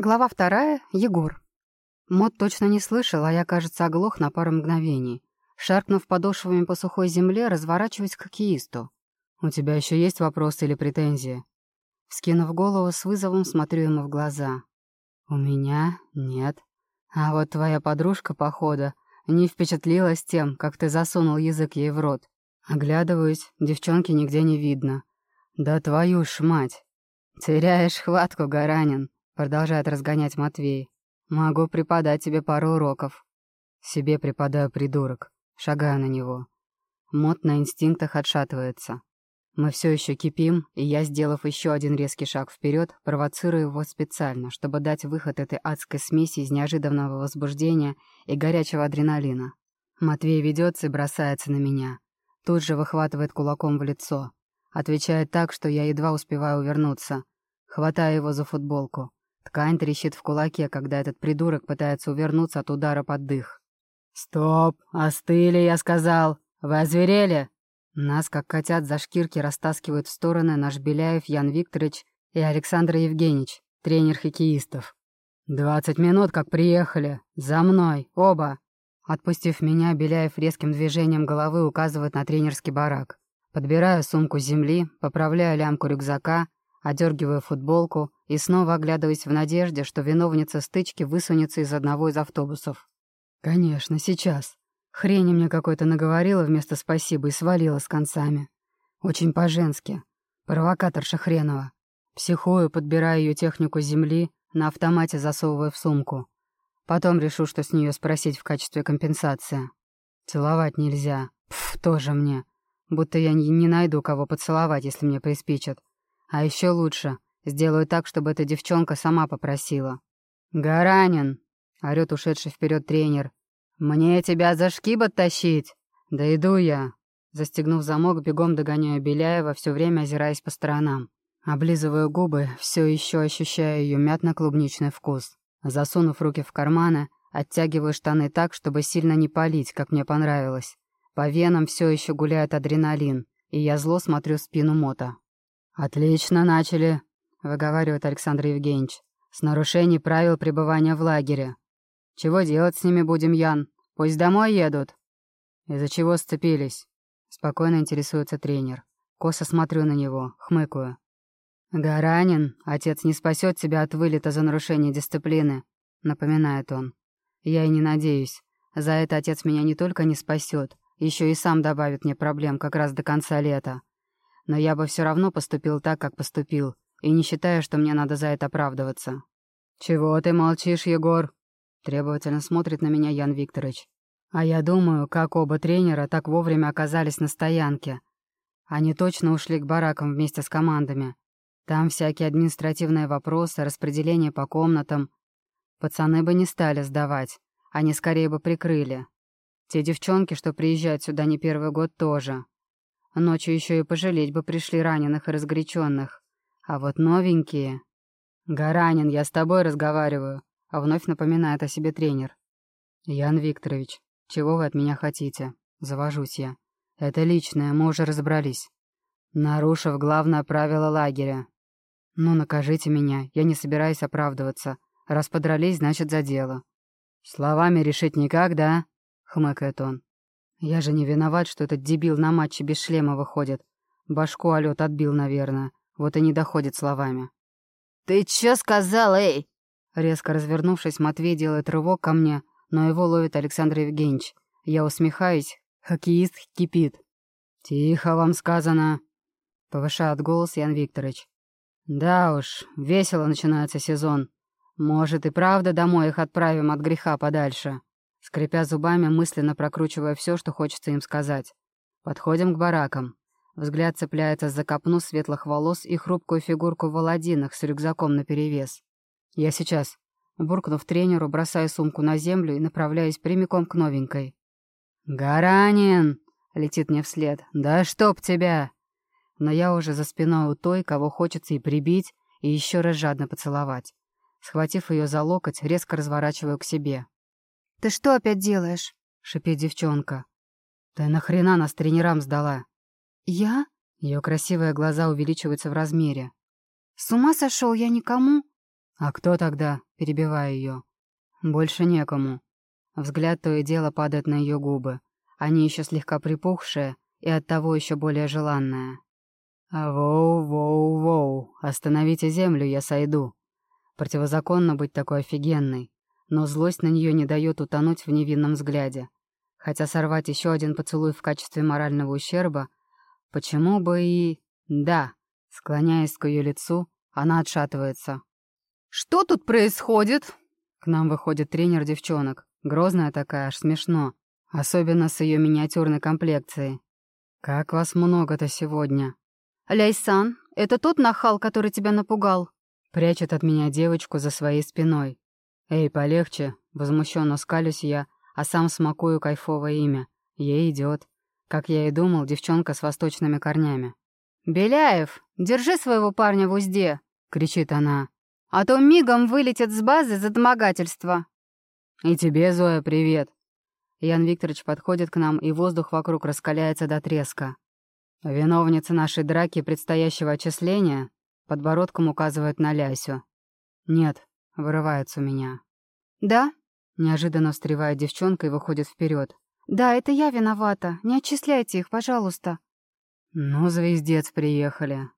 Глава вторая. Егор. Мод точно не слышал, а я, кажется, оглох на пару мгновений. Шаркнув подошвами по сухой земле, разворачиваясь к хоккеисту. «У тебя еще есть вопросы или претензии?» Вскинув голову, с вызовом смотрю ему в глаза. «У меня? Нет. А вот твоя подружка, похода, не впечатлилась тем, как ты засунул язык ей в рот. Оглядываюсь, девчонки нигде не видно. Да твою ж мать! Теряешь хватку, Гаранин!» Продолжает разгонять Матвей. «Могу преподать тебе пару уроков». «Себе преподаю, придурок». Шагаю на него. Мот на инстинктах отшатывается. Мы все еще кипим, и я, сделав еще один резкий шаг вперед, провоцирую его специально, чтобы дать выход этой адской смеси из неожиданного возбуждения и горячего адреналина. Матвей ведется и бросается на меня. Тут же выхватывает кулаком в лицо. Отвечает так, что я едва успеваю увернуться. Хватаю его за футболку. Ткань трещит в кулаке, когда этот придурок пытается увернуться от удара под дых. «Стоп! Остыли, я сказал! Вы озверели?» Нас, как котят, за шкирки растаскивают в стороны наш Беляев Ян Викторович и Александр Евгеньевич, тренер хоккеистов. «Двадцать минут, как приехали! За мной! Оба!» Отпустив меня, Беляев резким движением головы указывает на тренерский барак. Подбираю сумку с земли, поправляю лямку рюкзака, одергиваю футболку и снова оглядываясь в надежде, что виновница стычки высунется из одного из автобусов. «Конечно, сейчас. Хрень мне какой-то наговорила вместо спасибо и свалила с концами. Очень по-женски. Провокаторша хренова. Психую, подбираю ее технику земли, на автомате засовывая в сумку. Потом решу, что с нее спросить в качестве компенсации. Целовать нельзя. Пф, тоже мне. Будто я не найду, кого поцеловать, если мне приспичат. А еще лучше, сделаю так, чтобы эта девчонка сама попросила. «Гаранин!» — орёт ушедший вперед тренер. «Мне тебя за шкибот тащить!» «Да иду я!» Застегнув замок, бегом догоняю Беляева, все время озираясь по сторонам. Облизываю губы, все еще ощущая ее мятно-клубничный вкус. Засунув руки в карманы, оттягиваю штаны так, чтобы сильно не палить, как мне понравилось. По венам все еще гуляет адреналин, и я зло смотрю в спину Мота. «Отлично начали», — выговаривает Александр Евгеньевич. «С нарушений правил пребывания в лагере. Чего делать с ними будем, Ян? Пусть домой едут». «Из-за чего сцепились?» — спокойно интересуется тренер. Косо смотрю на него, хмыкаю. «Гаранин, отец не спасет тебя от вылета за нарушение дисциплины», — напоминает он. «Я и не надеюсь. За это отец меня не только не спасет, еще и сам добавит мне проблем как раз до конца лета. Но я бы все равно поступил так, как поступил, и не считаю, что мне надо за это оправдываться. «Чего ты молчишь, Егор?» Требовательно смотрит на меня Ян Викторович. А я думаю, как оба тренера так вовремя оказались на стоянке. Они точно ушли к баракам вместе с командами. Там всякие административные вопросы, распределение по комнатам. Пацаны бы не стали сдавать, они скорее бы прикрыли. Те девчонки, что приезжают сюда не первый год, тоже. Ночью еще и пожалеть бы пришли раненых и разгоряченных. А вот новенькие... «Гаранин, я с тобой разговариваю», — а вновь напоминает о себе тренер. «Ян Викторович, чего вы от меня хотите?» Завожусь я. «Это личное, мы уже разобрались. Нарушив главное правило лагеря. Ну, накажите меня, я не собираюсь оправдываться. Раз подрались, значит, за дело». «Словами решить никак, да?» — хмыкает он. Я же не виноват, что этот дебил на матче без шлема выходит. Башку лед отбил, наверное. Вот и не доходит словами. «Ты чё сказал, эй?» Резко развернувшись, Матвей делает рывок ко мне, но его ловит Александр Евгеньевич. Я усмехаюсь. Хоккеист кипит. «Тихо вам сказано», — повышает голос Ян Викторович. «Да уж, весело начинается сезон. Может, и правда домой их отправим от греха подальше». Скрипя зубами, мысленно прокручивая все, что хочется им сказать. Подходим к баракам. Взгляд цепляется за копну светлых волос и хрупкую фигурку в володинах с рюкзаком наперевес. Я сейчас. Буркнув тренеру, бросаю сумку на землю и направляюсь прямиком к новенькой. «Гаранин!» — летит мне вслед. «Да чтоб тебя!» Но я уже за спиной у той, кого хочется и прибить, и еще раз жадно поцеловать. Схватив ее за локоть, резко разворачиваю к себе. «Ты что опять делаешь?» — шипит девчонка. «Ты нахрена нас тренерам сдала?» «Я?» Ее красивые глаза увеличиваются в размере. «С ума сошел я никому?» «А кто тогда?» — перебивая ее. «Больше некому». Взгляд то и дело падает на ее губы. Они еще слегка припухшие и оттого еще более желанные. «Воу-воу-воу, остановите землю, я сойду». Противозаконно быть такой офигенной, но злость на нее не дает утонуть в невинном взгляде. Хотя сорвать еще один поцелуй в качестве морального ущерба, почему бы и... Да, склоняясь к ее лицу, она отшатывается. «Что тут происходит?» К нам выходит тренер девчонок. Грозная такая, аж смешно. Особенно с ее миниатюрной комплекцией. «Как вас много-то сегодня?» «Ляйсан, это тот нахал, который тебя напугал?» Прячет от меня девочку за своей спиной. «Эй, полегче!» Возмущенно скалюсь я, а сам смакую кайфовое имя. Ей идет. Как я и думал, девчонка с восточными корнями. «Беляев, держи своего парня в узде!» — кричит она. «А то мигом вылетит с базы за домогательство!» «И тебе, Зоя, привет!» Ян Викторович подходит к нам, и воздух вокруг раскаляется до треска. Виновница нашей драки предстоящего отчисления подбородком указывает на Лясю. «Нет», — вырывается у меня. «Да?» — неожиданно встревает девчонка и выходит вперед. «Да, это я виновата. Не отчисляйте их, пожалуйста». «Ну, звездец, приехали»,